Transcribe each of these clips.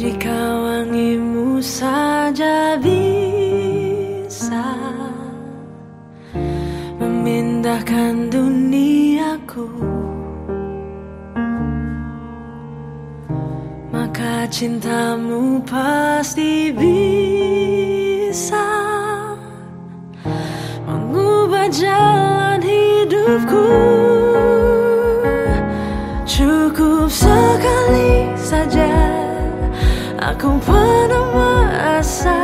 Jika wangimu saja bisa Memindahkan duniaku Maka cintamu pasti bisa Mengubah jalan hidupku Ako pa naman asa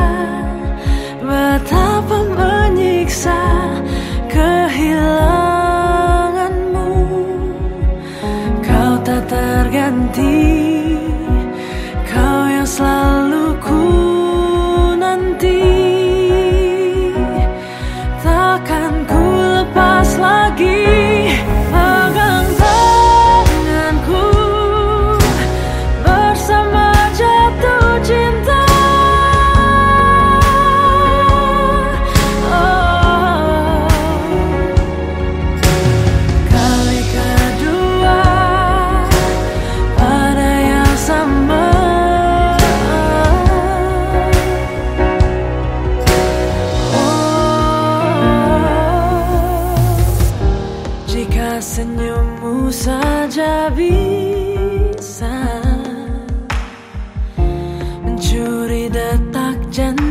senyummu saja bisa Mencuri detak jantungku